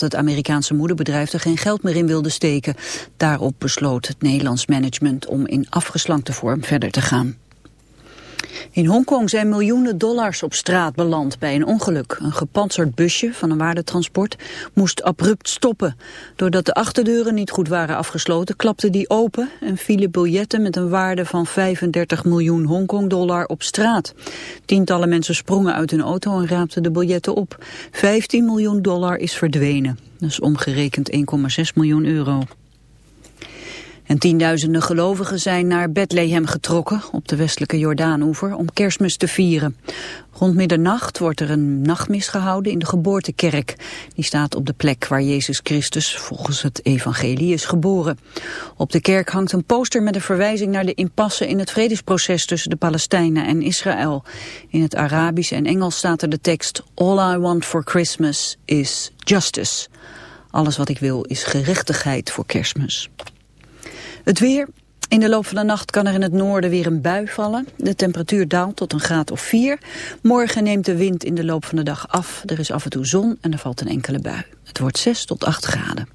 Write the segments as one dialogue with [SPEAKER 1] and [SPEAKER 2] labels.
[SPEAKER 1] het Amerikaanse moederbedrijf er geen geld meer in wilde steken. Daarop besloot het Nederlands management om in afgeslankte vorm verder te gaan. In Hongkong zijn miljoenen dollars op straat beland bij een ongeluk. Een gepantserd busje van een waardetransport moest abrupt stoppen. Doordat de achterdeuren niet goed waren afgesloten, klapte die open... en vielen biljetten met een waarde van 35 miljoen Hongkong-dollar op straat. Tientallen mensen sprongen uit hun auto en raapten de biljetten op. 15 miljoen dollar is verdwenen. Dat is omgerekend 1,6 miljoen euro. En tienduizenden gelovigen zijn naar Bethlehem getrokken op de westelijke Jordaanoever om kerstmis te vieren. Rond middernacht wordt er een nachtmis gehouden in de geboortekerk. Die staat op de plek waar Jezus Christus volgens het evangelie is geboren. Op de kerk hangt een poster met een verwijzing naar de impasse in het vredesproces tussen de Palestijnen en Israël. In het Arabisch en Engels staat er de tekst All I want for Christmas is justice. Alles wat ik wil is gerechtigheid voor kerstmis. Het weer. In de loop van de nacht kan er in het noorden weer een bui vallen. De temperatuur daalt tot een graad of 4. Morgen neemt de wind in de loop van de dag af. Er is af en toe zon en er valt een enkele bui. Het wordt 6 tot 8 graden.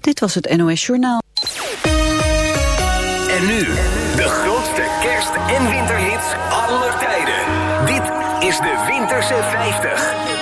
[SPEAKER 1] Dit was het NOS Journaal.
[SPEAKER 2] En nu, de grootste kerst- en winterhits aller tijden. Dit is de Winterse 50.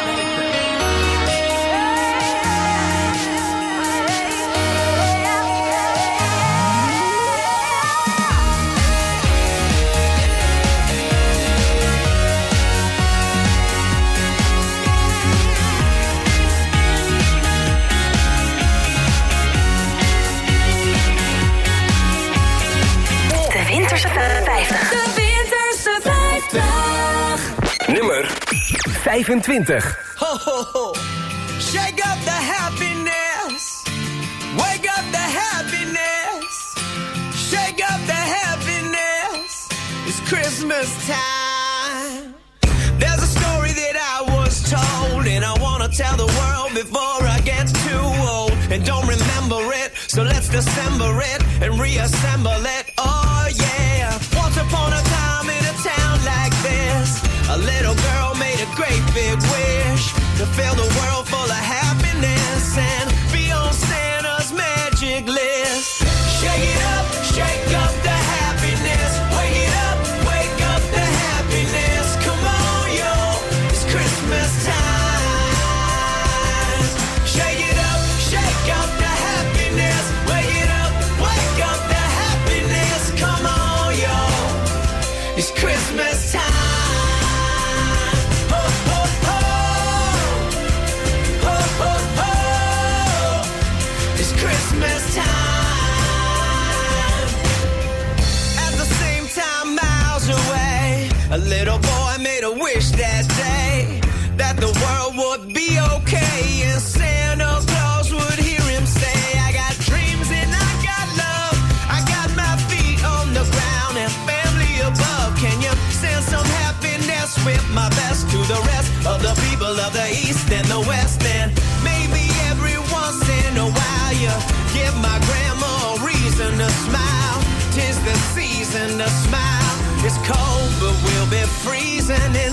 [SPEAKER 3] De Winterse 50.
[SPEAKER 2] Nummer 25.
[SPEAKER 4] Ho, ho, ho. Shake up the happiness. Wake up the happiness. Shake up the happiness. It's Christmas time. There's a story that I was told, and I want to tell the world before I get too old. And don't remember it, so let's dissemble it and reassemble it. Wish to and the West? And maybe every once in a while you give my grandma a reason to smile. Tis the season to smile. It's cold, but we'll be freezing in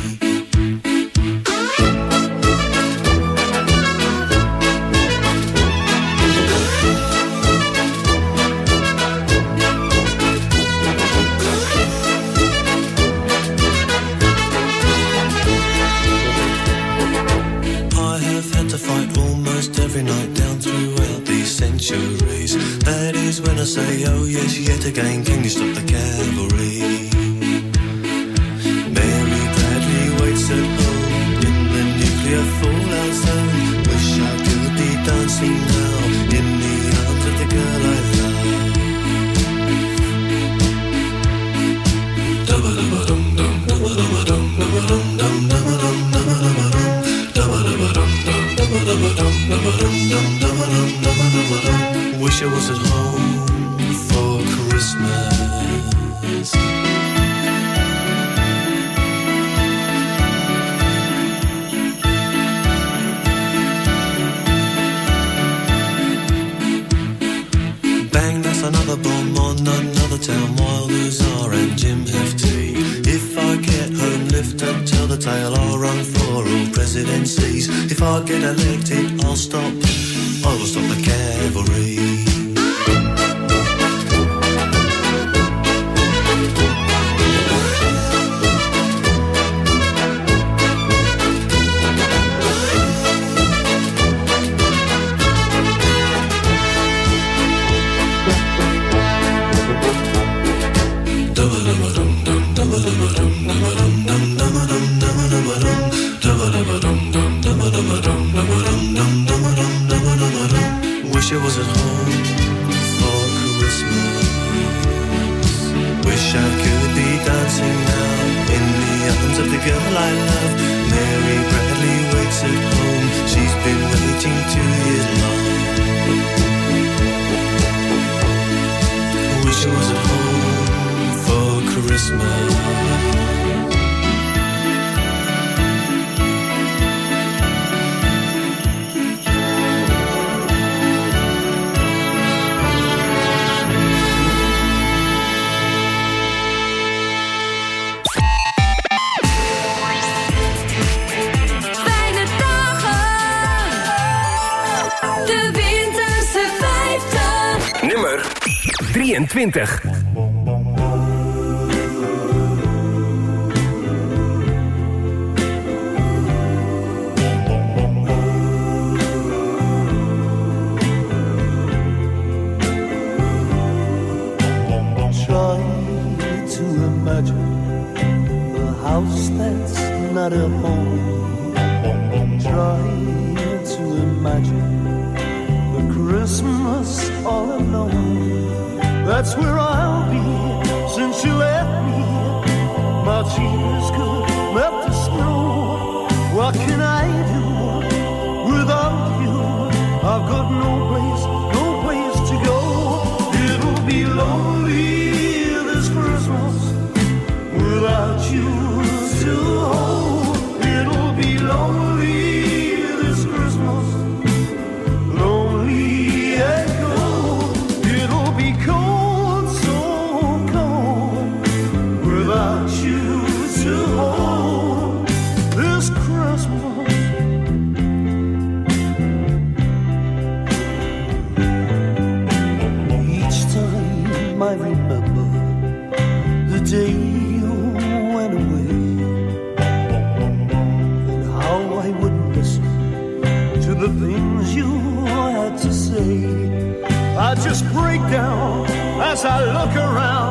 [SPEAKER 5] Presidencies. If I get elected, I'll stop. I will stop the cavalry. 20. since you left me. My tears could melt the snow. What can I do?
[SPEAKER 6] Choose to hold this Christmas.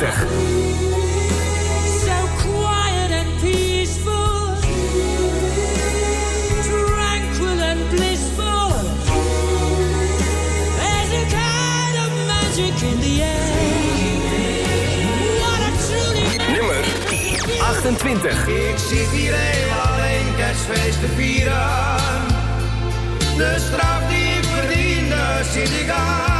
[SPEAKER 7] Zo quiet en peaceful. tranquil en blisful. There's a kind of magic in the air. What a truly.
[SPEAKER 2] Nummer. Acht-en-twintig.
[SPEAKER 4] Ik zie hier heel alleen kerstfeesten vieren. De straat die ik verdiende,
[SPEAKER 8] zie
[SPEAKER 2] die.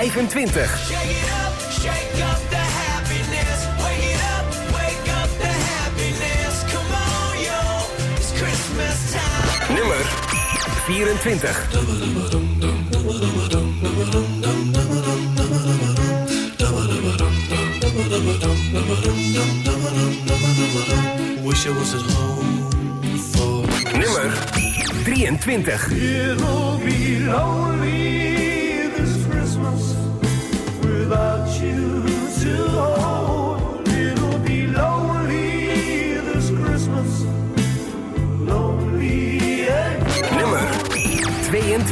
[SPEAKER 2] 25. Nummer 24.
[SPEAKER 5] Wish I was at home for
[SPEAKER 2] Nummer 23.
[SPEAKER 6] It'll be lonely.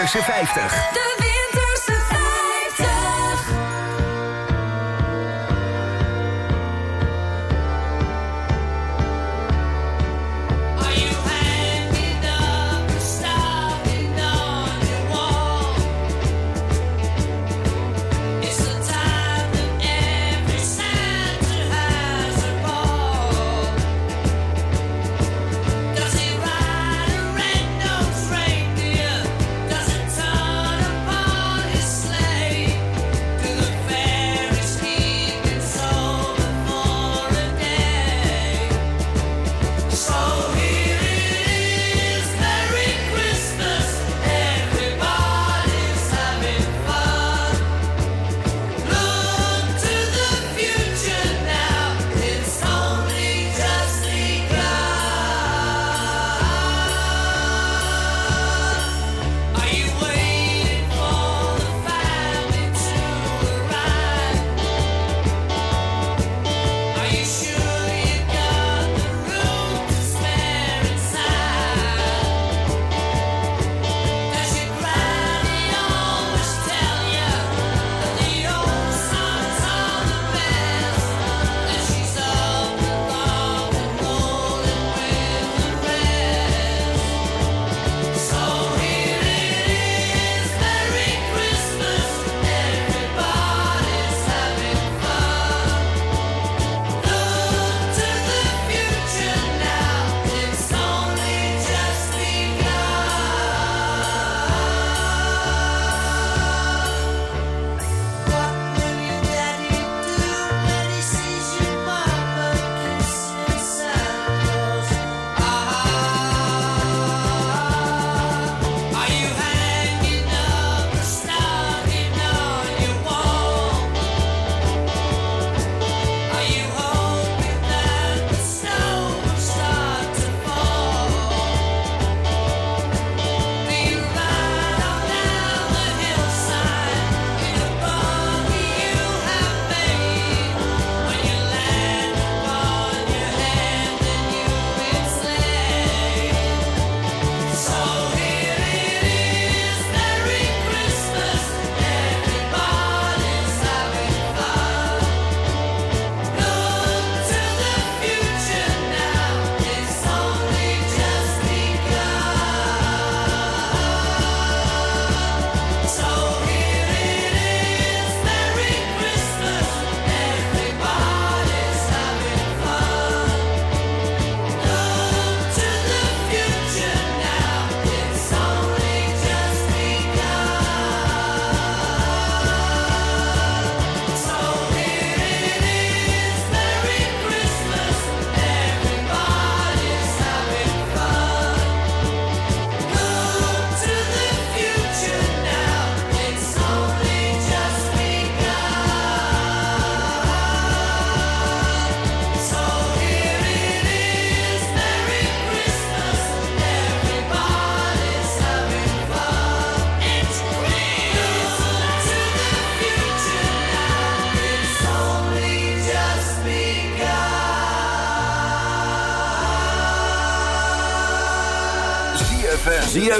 [SPEAKER 2] tussen 50.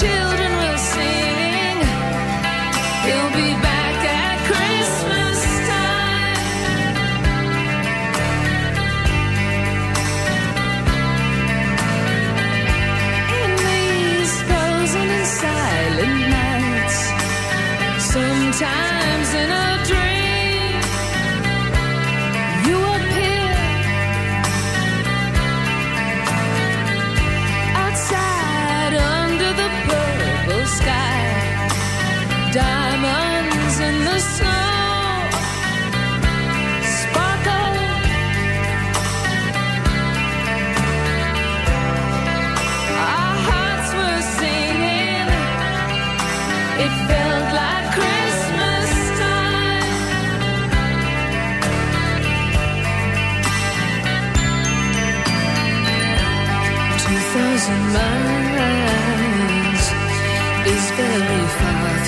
[SPEAKER 2] children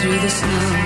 [SPEAKER 2] through the snow.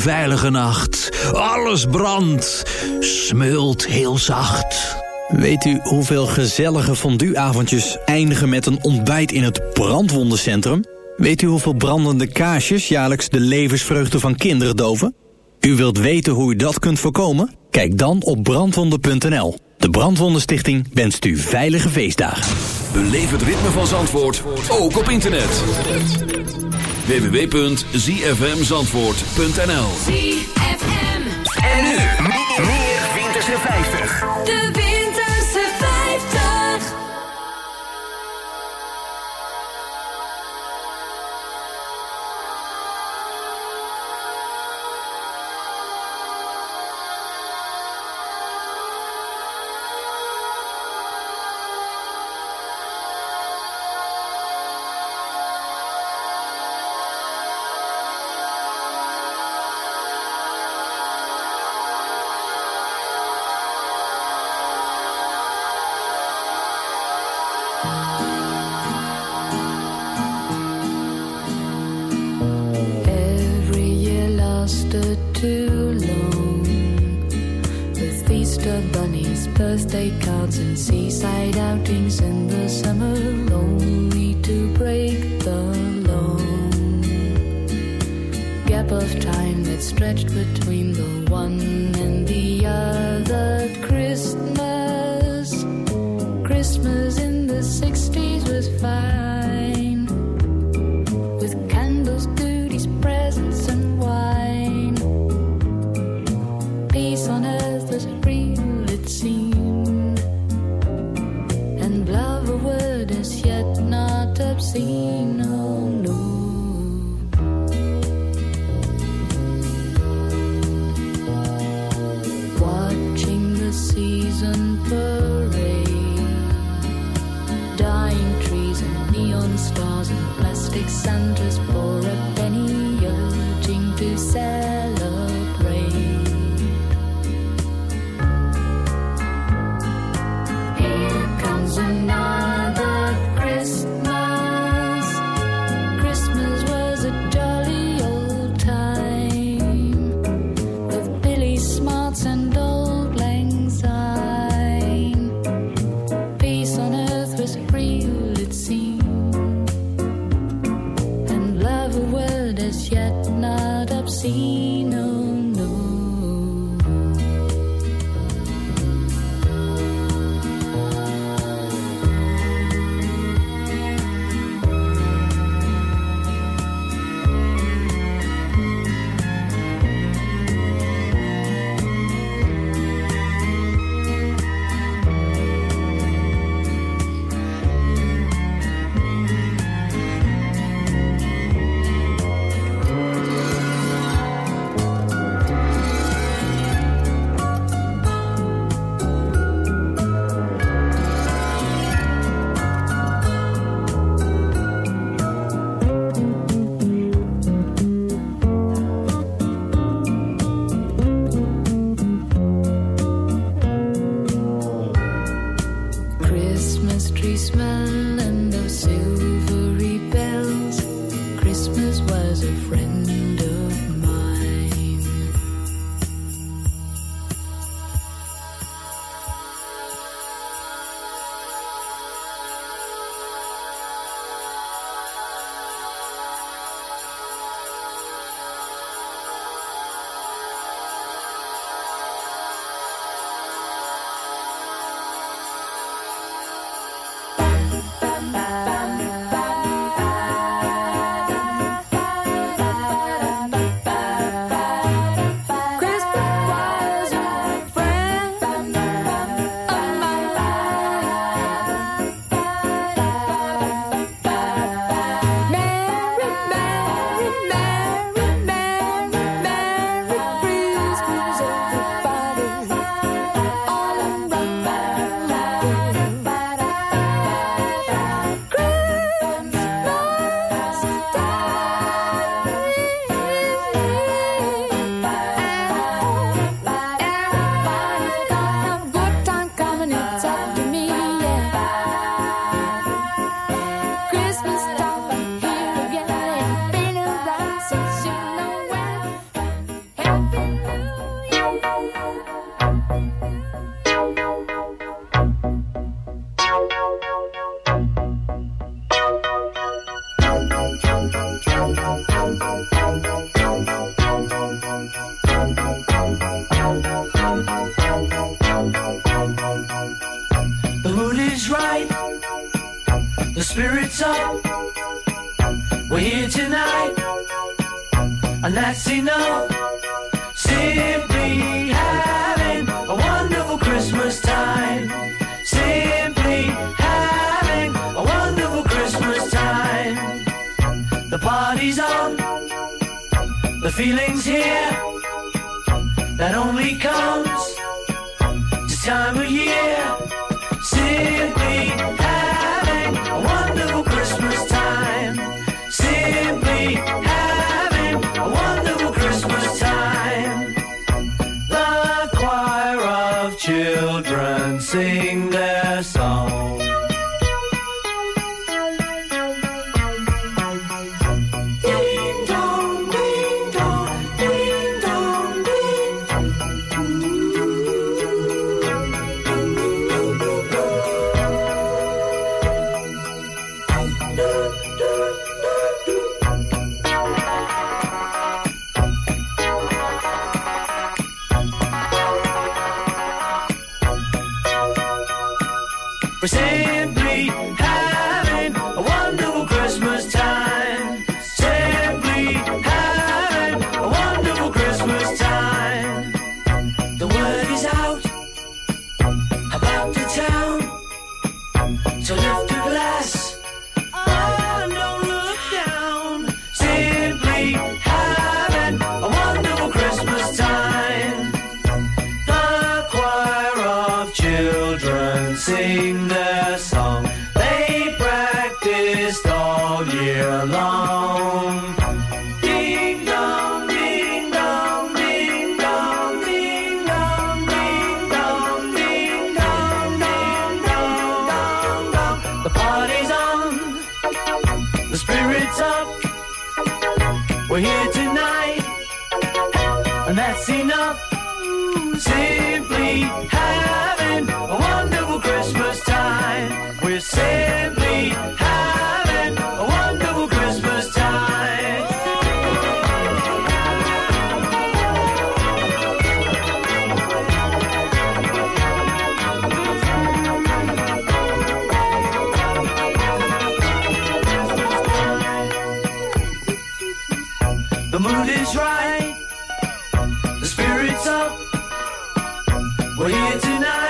[SPEAKER 9] veilige nacht. Alles brandt, smult heel zacht.
[SPEAKER 10] Weet u hoeveel gezellige fondueavondjes eindigen met een ontbijt in het brandwondencentrum? Weet u hoeveel brandende kaarsjes jaarlijks de levensvreugde van kinderen doven? U wilt weten hoe u dat kunt voorkomen? Kijk dan op brandwonden.nl. De Brandwondenstichting wenst u veilige feestdagen.
[SPEAKER 11] Beleef het ritme van Zandvoort, ook op internet. www.zfmzandvoort.nl
[SPEAKER 7] En nu, meer Winterse 50.
[SPEAKER 2] De
[SPEAKER 6] sing their song. The mood is right, the spirit's up. We're here tonight.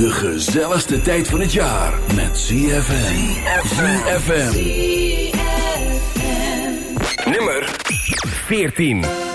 [SPEAKER 11] De gezelligste tijd van het jaar met ZFM. ZFM.
[SPEAKER 4] Nummer 14.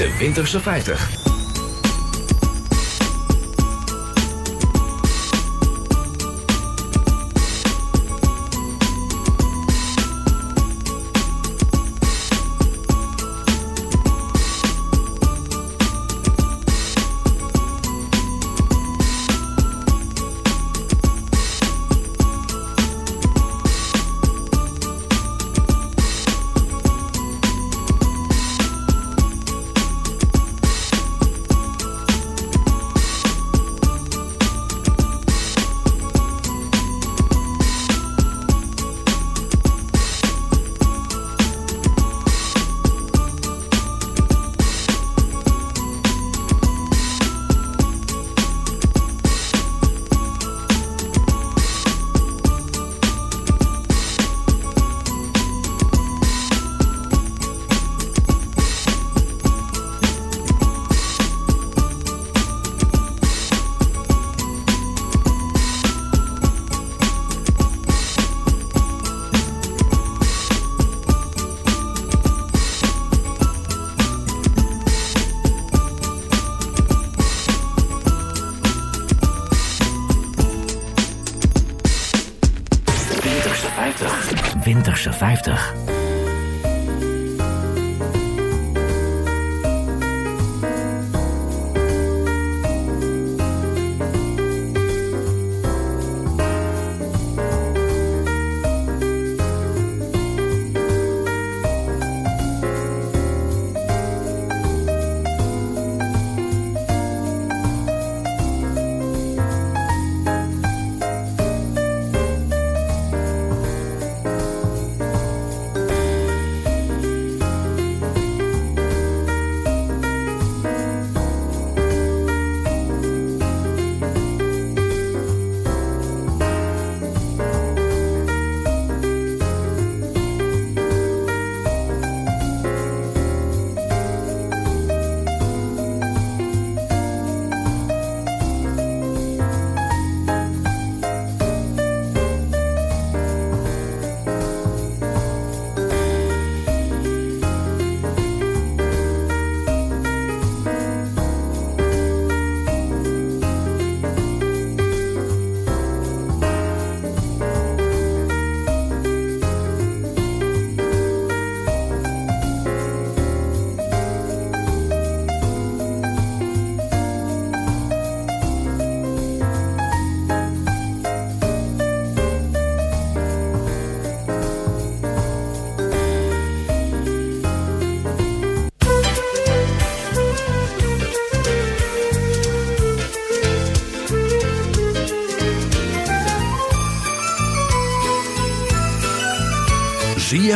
[SPEAKER 12] De
[SPEAKER 2] Winterse 50.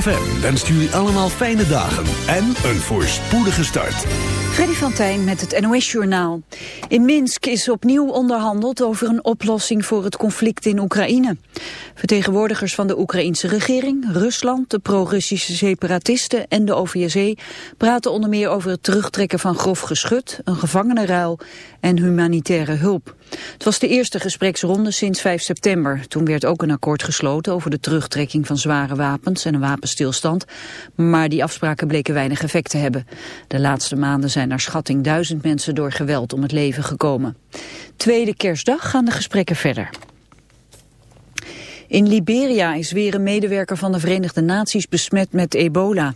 [SPEAKER 11] ZFM wenst jullie allemaal fijne dagen en een voorspoedige start.
[SPEAKER 1] Freddy van Tijn met het NOS-journaal. In Minsk is opnieuw onderhandeld over een oplossing voor het conflict in Oekraïne. Vertegenwoordigers van de Oekraïnse regering, Rusland, de pro-Russische separatisten en de OVSE praten onder meer over het terugtrekken van grof geschut, een gevangenenruil en humanitaire hulp. Het was de eerste gespreksronde sinds 5 september. Toen werd ook een akkoord gesloten over de terugtrekking van zware wapens en een wapenstilstand. Maar die afspraken bleken weinig effect te hebben. De laatste maanden zijn naar schatting duizend mensen door geweld om het leven gekomen. Tweede kerstdag gaan de gesprekken verder. In Liberia is weer een medewerker van de Verenigde Naties besmet met ebola.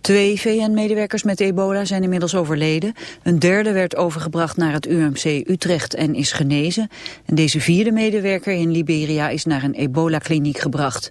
[SPEAKER 1] Twee VN-medewerkers met ebola zijn inmiddels overleden. Een derde werd overgebracht naar het UMC Utrecht en is genezen. En deze vierde medewerker in Liberia is naar een ebola-kliniek gebracht.